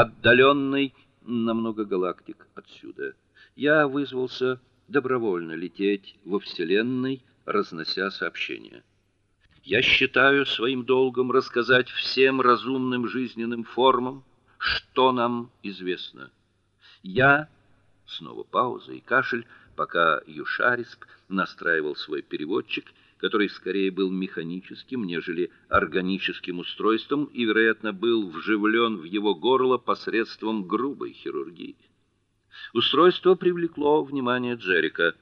отдаленной на много галактик отсюда. Я вызвался добровольно лететь во вселенной, разнося сообщения. Я считаю своим долгом рассказать всем разумным жизненным формам, что нам известно. Я снова пауза и кашель, пока Юшарисп настраивал свой переводчик, который скорее был механическим, нежели органическим устройством и, вероятно, был вживлен в его горло посредством грубой хирургии. Устройство привлекло внимание Джерика.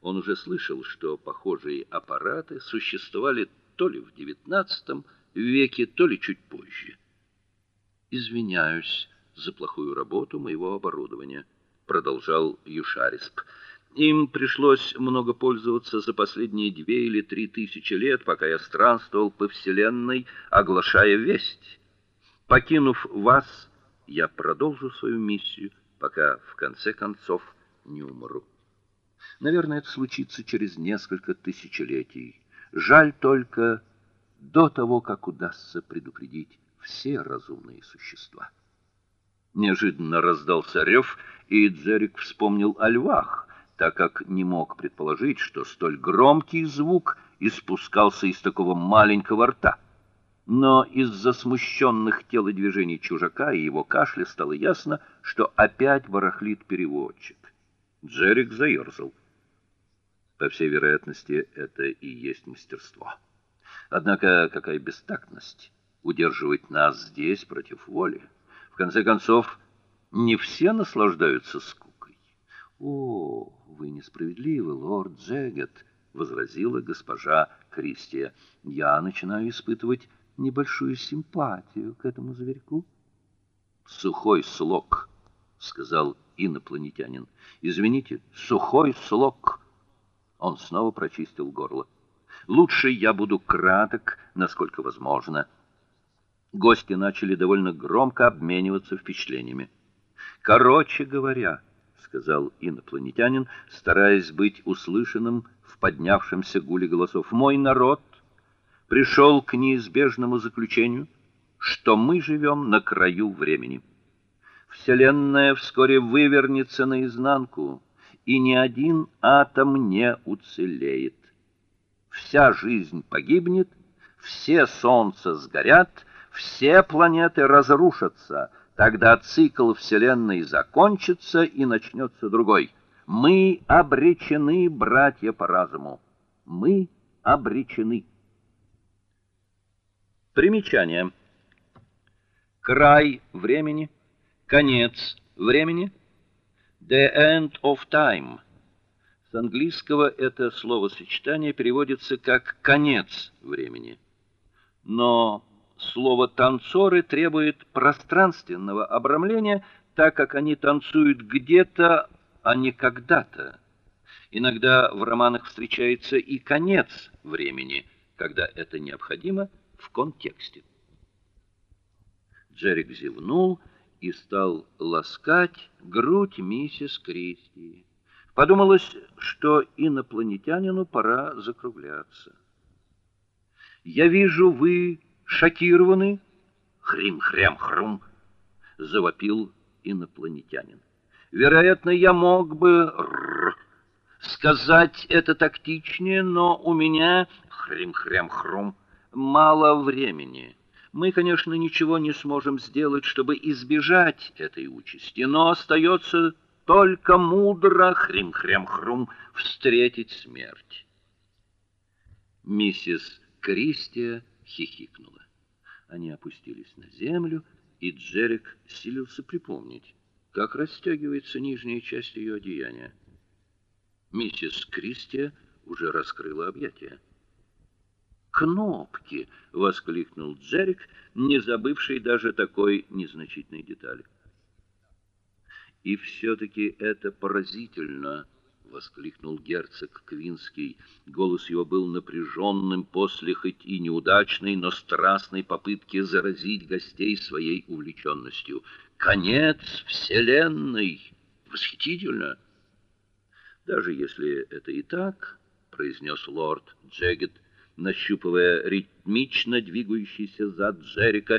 Он уже слышал, что похожие аппараты существовали то ли в XIX веке, то ли чуть позже. Извиняюсь за плохую работу моего оборудования, продолжал Юшарисп. Им пришлось много пользоваться за последние две или три тысячи лет, пока я странствовал по вселенной, оглашая весть. Покинув вас, я продолжу свою миссию, пока в конце концов не умру. Наверное, это случится через несколько тысячелетий. Жаль только до того, как удастся предупредить все разумные существа. Неожиданно раздался рев, и Джерик вспомнил о львах, так как не мог предположить, что столь громкий звук испускался из такого маленького рта. Но из-за смущенных телодвижений чужака и его кашля стало ясно, что опять барахлит переводчик. Джерик заерзал. По всей вероятности, это и есть мастерство. Однако какая бестактность удерживать нас здесь против воли. В конце концов, не все наслаждаются скукой. О, вы несправедливы, лорд Джегет, возразила госпожа Кристия. Я начинаю испытывать небольшую симпатию к этому зверьку. Сухой слог, сказал инопланетянин. Извините, сухой слог. Он снова прочистил горло. Лучше я буду краток, насколько возможно. Гости начали довольно громко обмениваться впечатлениями. Короче говоря, сказал инопланетянин, стараясь быть услышанным в поднявшемся гуле голосов. Мой народ пришел к неизбежному заключению, что мы живем на краю времени. Вселенная вскоре вывернется наизнанку, и ни один атом не уцелеет. Вся жизнь погибнет, все солнца сгорят, все планеты разрушатся. Тогда цикл вселенной закончится и начнется другой. Мы обречены, братья по разуму. Мы обречены. Примечание. Край времени, конец времени The end of time. С английского это словосочетание переводится как конец времени. Но слово танцоры требует пространственного обрамления, так как они танцуют где-то, а не когда-то. Иногда в романах встречается и конец времени, когда это необходимо в контексте. Джерик зевнул и стал ласкать грудь миссис Кристи. Подумалось, что инопланетянину пора закругляться. Я вижу, вы шокированы, хрим-хрям-хрум, завопил инопланетянин. Вероятно, я мог бы сказать это тактичнее, но у меня хрим-хрям-хрум мало времени. Мы, конечно, ничего не сможем сделать, чтобы избежать этой участи, но остается только мудро хрим-хрям-хрум встретить смерть. Миссис Кристия хихикнула. Они опустились на землю, и Джерик силился припомнить, как расстегивается нижняя часть ее одеяния. Миссис Кристия уже раскрыла объятия кнопки, воскликнул Джерик, не забывший даже такой незначительной детали. И все таки это поразительно, воскликнул герцог Квинский. Голос его был напряженным после хоть и неудачной, но страстной попытки заразить гостей своей увлеченностью. Конец вселенной. Восхитительно. Даже если это и так, произнес лорд Джегет, нащупывая ритмично двигающийся зад Джерика